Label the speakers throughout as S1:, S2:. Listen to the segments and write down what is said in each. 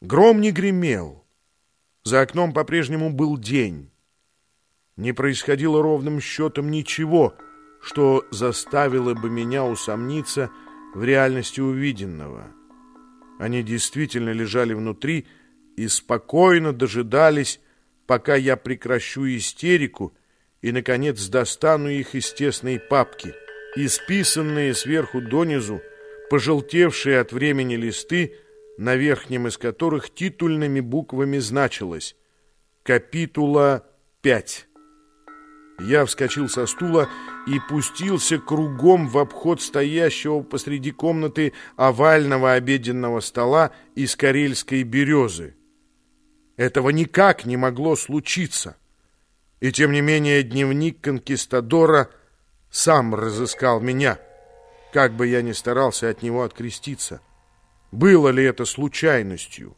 S1: Гром не гремел. За окном по-прежнему был день. Не происходило ровным счетом ничего, что заставило бы меня усомниться в реальности увиденного. Они действительно лежали внутри и спокойно дожидались, пока я прекращу истерику и, наконец, достану их из тесной папки. Исписанные сверху донизу, пожелтевшие от времени листы — на верхнем из которых титульными буквами значилось «Капитула 5». Я вскочил со стула и пустился кругом в обход стоящего посреди комнаты овального обеденного стола из карельской березы. Этого никак не могло случиться. И тем не менее дневник конкистадора сам разыскал меня, как бы я ни старался от него откреститься. Было ли это случайностью?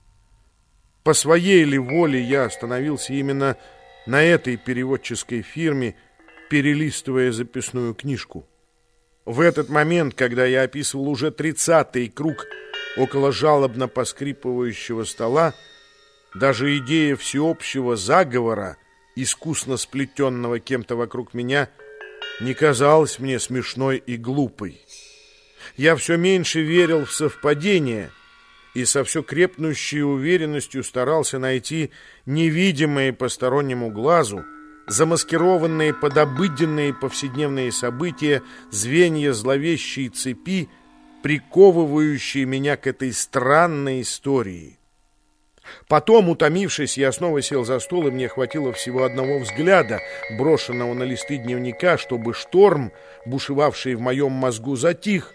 S1: По своей ли воле я остановился именно на этой переводческой фирме, перелистывая записную книжку? В этот момент, когда я описывал уже тридцатый круг около жалобно поскрипывающего стола, даже идея всеобщего заговора, искусно сплетенного кем-то вокруг меня, не казалась мне смешной и глупой я все меньше верил в совпадение и со все крепнущей уверенностью старался найти невидимые постороннему глазу, замаскированные под обыденные повседневные события, звенья зловещей цепи, приковывающие меня к этой странной истории. Потом, утомившись, я снова сел за стол, и мне хватило всего одного взгляда, брошенного на листы дневника, чтобы шторм, бушевавший в моем мозгу, затих,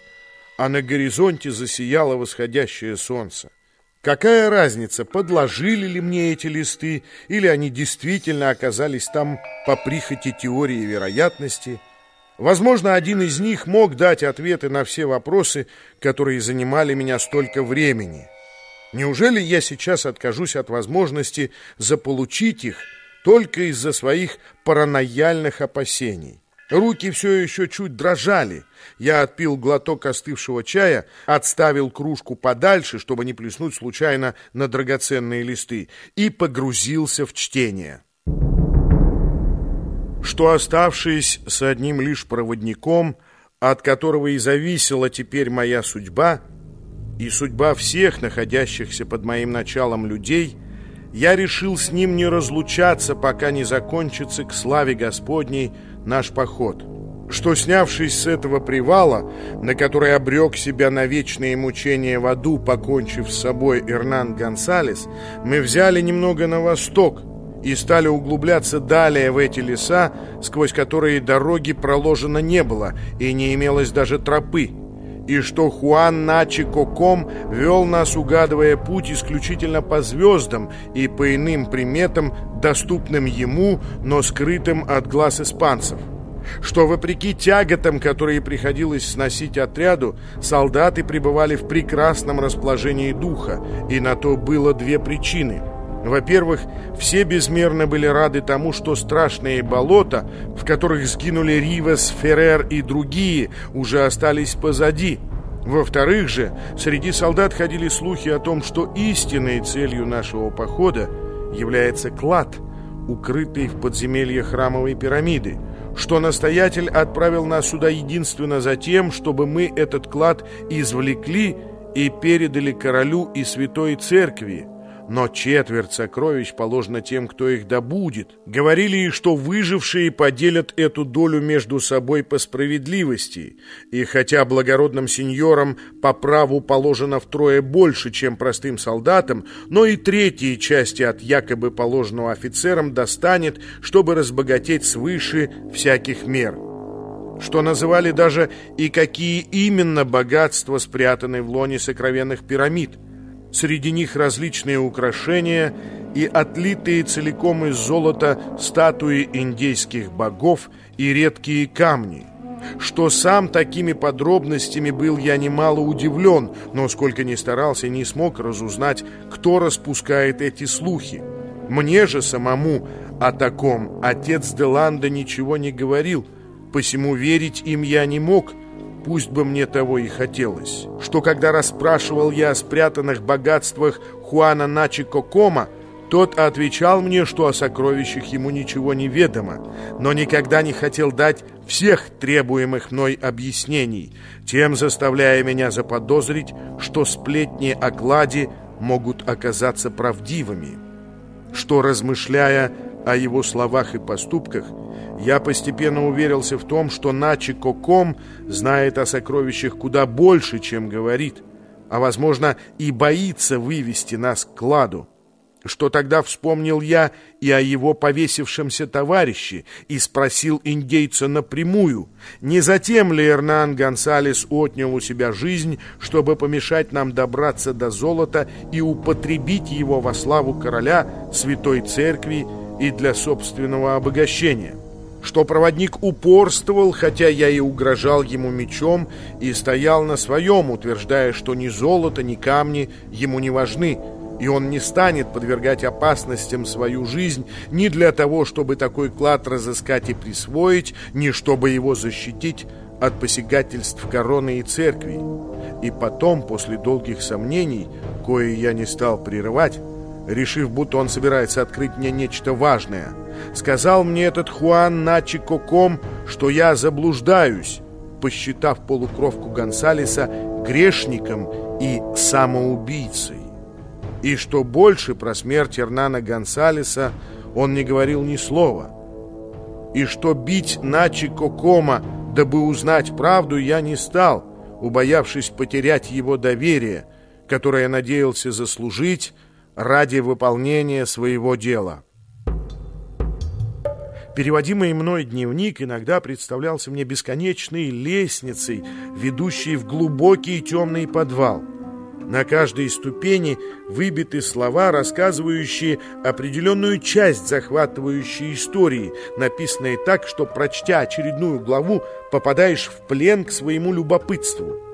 S1: а на горизонте засияло восходящее солнце. Какая разница, подложили ли мне эти листы, или они действительно оказались там по прихоти теории вероятности? Возможно, один из них мог дать ответы на все вопросы, которые занимали меня столько времени. Неужели я сейчас откажусь от возможности заполучить их только из-за своих паранояльных опасений? Руки все еще чуть дрожали. Я отпил глоток остывшего чая, отставил кружку подальше, чтобы не плеснуть случайно на драгоценные листы, и погрузился в чтение. Что оставшись с одним лишь проводником, от которого и зависела теперь моя судьба, и судьба всех находящихся под моим началом людей, я решил с ним не разлучаться, пока не закончится к славе Господней наш поход, что, снявшись с этого привала, на который обрек себя на вечные мучения в аду, покончив с собой Эрнан Гонсалес, мы взяли немного на восток и стали углубляться далее в эти леса, сквозь которые дороги проложено не было и не имелось даже тропы, и что Хуан Начи Коком вел нас, угадывая путь исключительно по звездам и по иным приметам, доступным ему, но скрытым от глаз испанцев. Что, вопреки тяготам, которые приходилось сносить отряду, солдаты пребывали в прекрасном расположении духа, и на то было две причины – во-первых, все безмерно были рады тому, что страшные болота, в которых сгинули Ривас, Феррер и другие, уже остались позади. Во-вторых же, среди солдат ходили слухи о том, что истинной целью нашего похода является клад, укрытый в подземелье храмовой пирамиды, что настоятель отправил нас сюда единственно за тем, чтобы мы этот клад извлекли и передали королю и святой церкви, но четверть сокровищ положена тем, кто их добудет. Говорили, что выжившие поделят эту долю между собой по справедливости, и хотя благородным сеньорам по праву положено втрое больше, чем простым солдатам, но и третьей части от якобы положенного офицерам достанет, чтобы разбогатеть свыше всяких мер. Что называли даже и какие именно богатства спрятаны в лоне сокровенных пирамид – Среди них различные украшения и отлитые целиком из золота статуи индейских богов и редкие камни. Что сам такими подробностями был я немало удивлен, но сколько ни старался, не смог разузнать, кто распускает эти слухи. Мне же самому о таком отец Деланда ничего не говорил, посему верить им я не мог – пусть бы мне того и хотелось, что когда расспрашивал я о спрятанных богатствах Хуана Начи Кокома, тот отвечал мне, что о сокровищах ему ничего не ведомо, но никогда не хотел дать всех требуемых мной объяснений, тем заставляя меня заподозрить, что сплетни о кладе могут оказаться правдивыми, что, размышляя о его словах и поступках, я постепенно уверился в том, что Начи Коком знает о сокровищах куда больше, чем говорит, а, возможно, и боится вывести нас к кладу что тогда вспомнил я и о его повесившемся товарище и спросил индейца напрямую, не затем ли Эрнан Гонсалес отнял у себя жизнь, чтобы помешать нам добраться до золота и употребить его во славу короля, святой церкви и для собственного обогащения что проводник упорствовал, хотя я и угрожал ему мечом, и стоял на своем, утверждая, что ни золото, ни камни ему не важны, и он не станет подвергать опасностям свою жизнь ни для того, чтобы такой клад разыскать и присвоить, ни чтобы его защитить от посягательств короны и церкви. И потом, после долгих сомнений, кое я не стал прерывать, решив, будто он собирается открыть мне нечто важное, сказал мне этот Хуан Начи Коком, что я заблуждаюсь, посчитав полукровку Гонсалеса грешником и самоубийцей. И что больше про смерть Эрнана Гонсалеса он не говорил ни слова, и что бить Начи Кокома, дабы узнать правду, я не стал, убоявшись потерять его доверие, которое надеялся заслужить ради выполнения своего дела. Переводимый мной дневник иногда представлялся мне бесконечной лестницей, ведущей в глубокий темный подвал — на каждой ступени выбиты слова, рассказывающие определенную часть захватывающей истории, написанные так, что, прочтя очередную главу, попадаешь в плен к своему любопытству.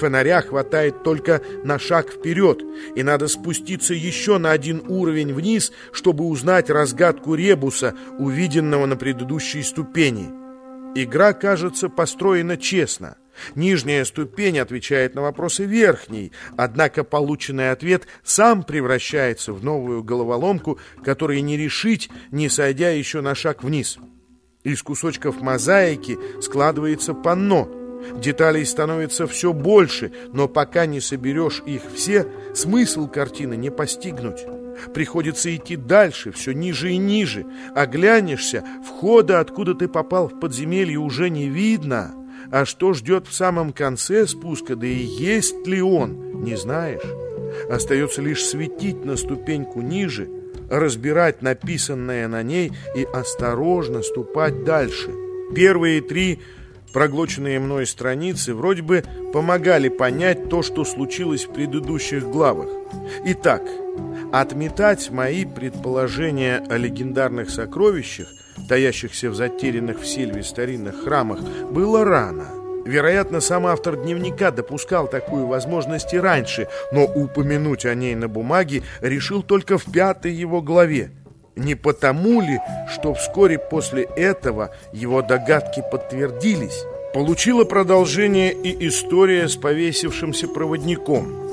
S1: Фонаря хватает только на шаг вперед, и надо спуститься еще на один уровень вниз, чтобы узнать разгадку ребуса, увиденного на предыдущей ступени. Игра, кажется, построена честно. Нижняя ступень отвечает на вопросы верхней, однако полученный ответ сам превращается в новую головоломку, которой не решить, не сойдя еще на шаг вниз. Из кусочков мозаики складывается панно. Деталей становится все больше, но пока не соберешь их все, смысл картины не постигнуть. Приходится идти дальше, все ниже и ниже. Оглянешься, входа, откуда ты попал в подземелье, уже не видно. А что ждет в самом конце спуска, да и есть ли он, не знаешь. Остается лишь светить на ступеньку ниже, разбирать написанное на ней и осторожно ступать дальше. Первые три проглоченные мной страницы вроде бы помогали понять то, что случилось в предыдущих главах. Итак, отметать мои предположения о легендарных сокровищах таящихся в затерянных в Сильве старинных храмах, было рано. Вероятно, сам автор дневника допускал такую возможность и раньше, но упомянуть о ней на бумаге решил только в пятой его главе. Не потому ли, что вскоре после этого его догадки подтвердились? Получила продолжение и история с повесившимся проводником.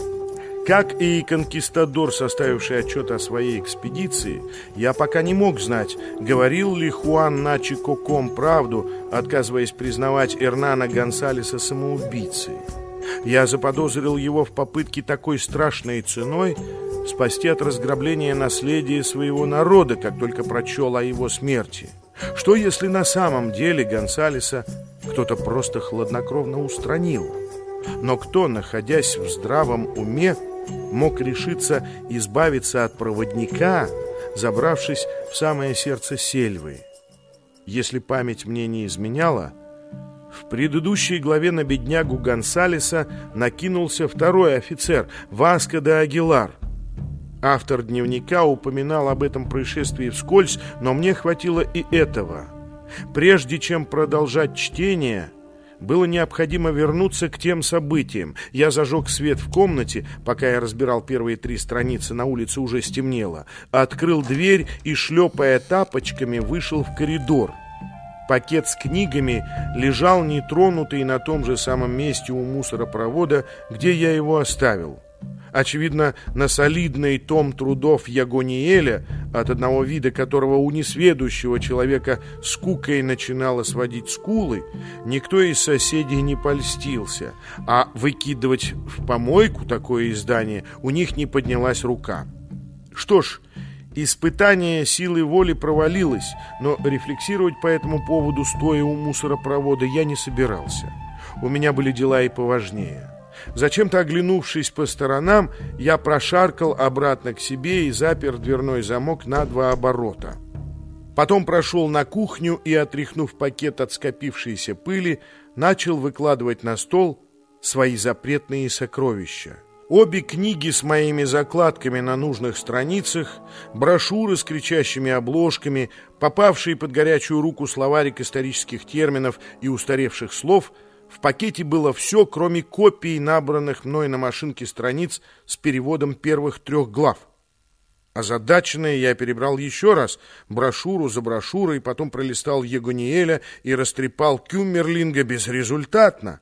S1: Как и конкистадор, составивший отчет о своей экспедиции, я пока не мог знать, говорил ли Хуан Начи Коком правду, отказываясь признавать Эрнана Гонсалеса самоубийцей. Я заподозрил его в попытке такой страшной ценой спасти от разграбления наследия своего народа, как только прочел о его смерти. Что если на самом деле Гонсалеса кто-то просто хладнокровно устранил? Но кто, находясь в здравом уме, мог решиться избавиться от проводника, забравшись в самое сердце сельвы. Если память мне не изменяла, в предыдущей главе на беднягу Гонсалеса накинулся второй офицер, Васко де Агилар. Автор дневника упоминал об этом происшествии вскользь, но мне хватило и этого. Прежде чем продолжать чтение, было необходимо вернуться к тем событиям. Я зажег свет в комнате, пока я разбирал первые три страницы, на улице уже стемнело. Открыл дверь и, шлепая тапочками, вышел в коридор. Пакет с книгами лежал нетронутый на том же самом месте у мусоропровода, где я его оставил. Очевидно, на солидный том трудов Ягониеля, от одного вида которого у несведущего человека скукой начинало сводить скулы, никто из соседей не польстился, а выкидывать в помойку такое издание у них не поднялась рука. Что ж, Испытание силы воли провалилось, но рефлексировать по этому поводу, стоя у мусоропровода, я не собирался. У меня были дела и поважнее. Зачем-то оглянувшись по сторонам, я прошаркал обратно к себе и запер дверной замок на два оборота. Потом прошел на кухню и, отряхнув пакет от скопившейся пыли, начал выкладывать на стол свои запретные сокровища. Обе книги с моими закладками на нужных страницах, брошюры с кричащими обложками, попавшие под горячую руку словарик исторических терминов и устаревших слов, в пакете было все, кроме копий набранных мной на машинке страниц с переводом первых трех глав. Озадаченный я перебрал еще раз брошюру за брошюрой, потом пролистал Егониэля и растрепал Кюмерлинга безрезультатно.